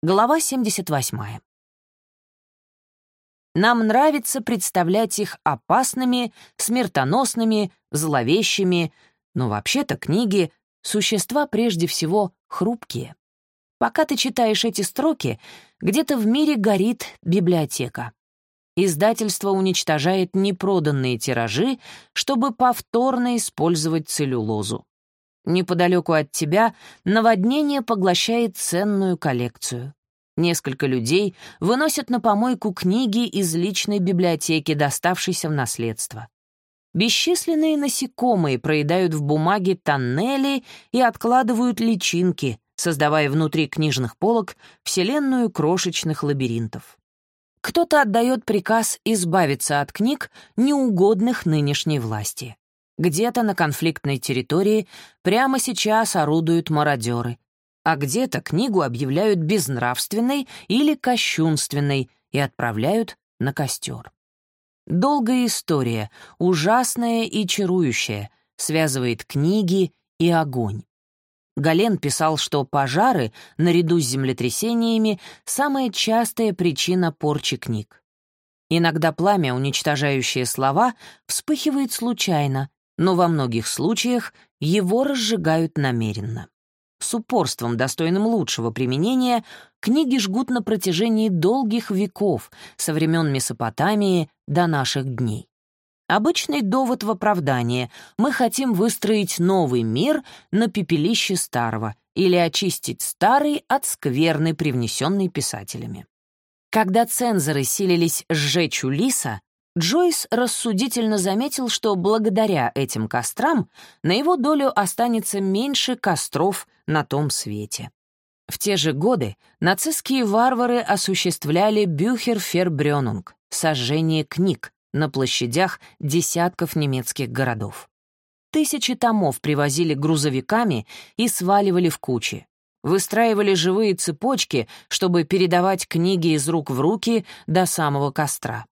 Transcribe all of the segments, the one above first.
Глава 78. Нам нравится представлять их опасными, смертоносными, зловещими, но вообще-то книги — существа прежде всего хрупкие. Пока ты читаешь эти строки, где-то в мире горит библиотека. Издательство уничтожает непроданные тиражи, чтобы повторно использовать целлюлозу. Неподалеку от тебя наводнение поглощает ценную коллекцию. Несколько людей выносят на помойку книги из личной библиотеки, доставшейся в наследство. Бесчисленные насекомые проедают в бумаге тоннели и откладывают личинки, создавая внутри книжных полок вселенную крошечных лабиринтов. Кто-то отдает приказ избавиться от книг, неугодных нынешней власти. Где-то на конфликтной территории прямо сейчас орудуют мародеры, а где-то книгу объявляют безнравственной или кощунственной и отправляют на костер. Долгая история, ужасная и чарующая, связывает книги и огонь. Гален писал, что пожары, наряду с землетрясениями, самая частая причина порчи книг. Иногда пламя, уничтожающее слова, вспыхивает случайно, но во многих случаях его разжигают намеренно. С упорством, достойным лучшего применения, книги жгут на протяжении долгих веков, со времен Месопотамии до наших дней. Обычный довод в оправдание — мы хотим выстроить новый мир на пепелище старого или очистить старый от скверны, привнесенной писателями. Когда цензоры силились сжечь Улиса, Джойс рассудительно заметил, что благодаря этим кострам на его долю останется меньше костров на том свете. В те же годы нацистские варвары осуществляли бюхерфербрёнунг — сожжение книг на площадях десятков немецких городов. Тысячи томов привозили грузовиками и сваливали в кучи. Выстраивали живые цепочки, чтобы передавать книги из рук в руки до самого костра.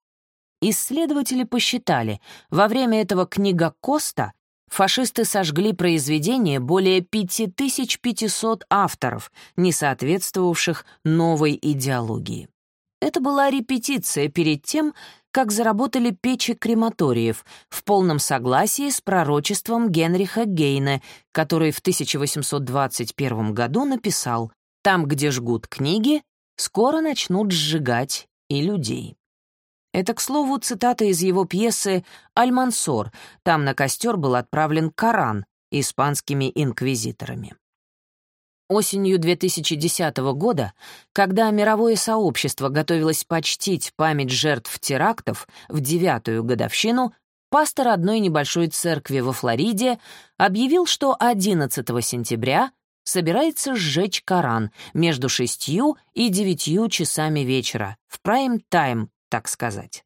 Исследователи посчитали, во время этого книга Коста фашисты сожгли произведения более 5500 авторов, не соответствовавших новой идеологии. Это была репетиция перед тем, как заработали печи крематориев в полном согласии с пророчеством Генриха Гейне, который в 1821 году написал «Там, где жгут книги, скоро начнут сжигать и людей». Это, к слову, цитата из его пьесы «Альмансор». Там на костер был отправлен Коран испанскими инквизиторами. Осенью 2010 года, когда мировое сообщество готовилось почтить память жертв терактов в девятую годовщину, пастор одной небольшой церкви во Флориде объявил, что 11 сентября собирается сжечь Коран между шестью и девятью часами вечера в прайм-тайм так сказать.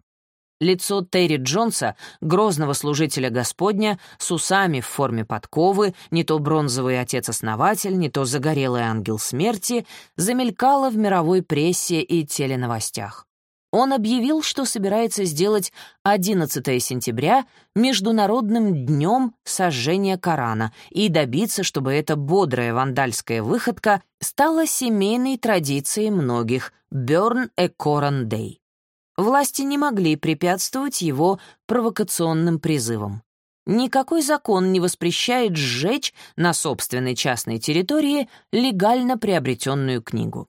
Лицо Терри Джонса, грозного служителя Господня, с усами в форме подковы, не то бронзовый отец-основатель, не то загорелый ангел смерти, замелькало в мировой прессе и теленовостях. Он объявил, что собирается сделать 11 сентября Международным днем сожжения Корана и добиться, чтобы эта бодрая вандальская выходка стала семейной традицией многих «Burn a Koran Day». Власти не могли препятствовать его провокационным призывам. Никакой закон не воспрещает сжечь на собственной частной территории легально приобретенную книгу.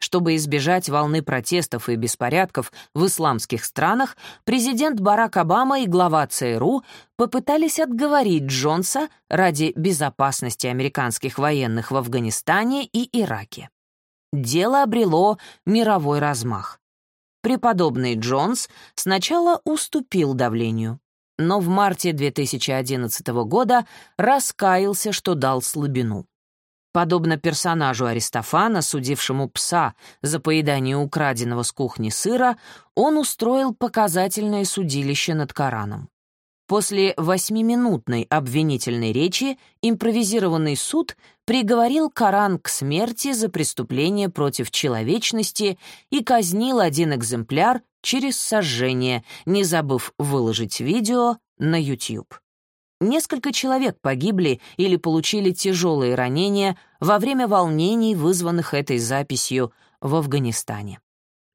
Чтобы избежать волны протестов и беспорядков в исламских странах, президент Барак Обама и глава ЦРУ попытались отговорить Джонса ради безопасности американских военных в Афганистане и Ираке. Дело обрело мировой размах преподобный Джонс сначала уступил давлению, но в марте 2011 года раскаялся, что дал слабину. Подобно персонажу Аристофана, судившему пса за поедание украденного с кухни сыра, он устроил показательное судилище над Кораном. После восьмиминутной обвинительной речи импровизированный суд приговорил Коран к смерти за преступление против человечности и казнил один экземпляр через сожжение, не забыв выложить видео на YouTube. Несколько человек погибли или получили тяжелые ранения во время волнений, вызванных этой записью в Афганистане.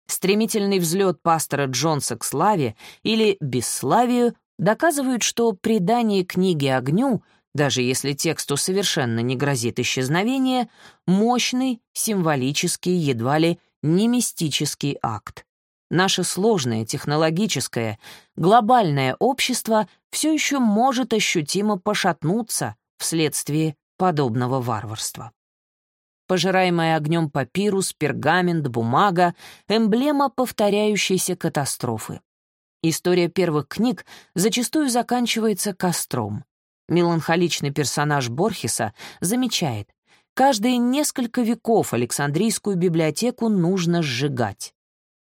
Стремительный взлет пастора Джонса к славе или бесславию доказывают, что предание книги огню, даже если тексту совершенно не грозит исчезновение, мощный, символический, едва ли не мистический акт. Наше сложное технологическое, глобальное общество все еще может ощутимо пошатнуться вследствие подобного варварства. Пожираемая огнем папирус, пергамент, бумага — эмблема повторяющейся катастрофы. История первых книг зачастую заканчивается костром. Меланхоличный персонаж Борхеса замечает, каждые несколько веков Александрийскую библиотеку нужно сжигать.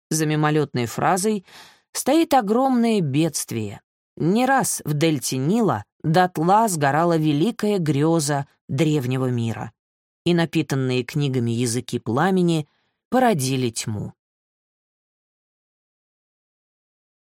За мимолетной фразой стоит огромное бедствие. Не раз в дельте Нила дотла сгорала великая греза древнего мира, и напитанные книгами языки пламени породили тьму.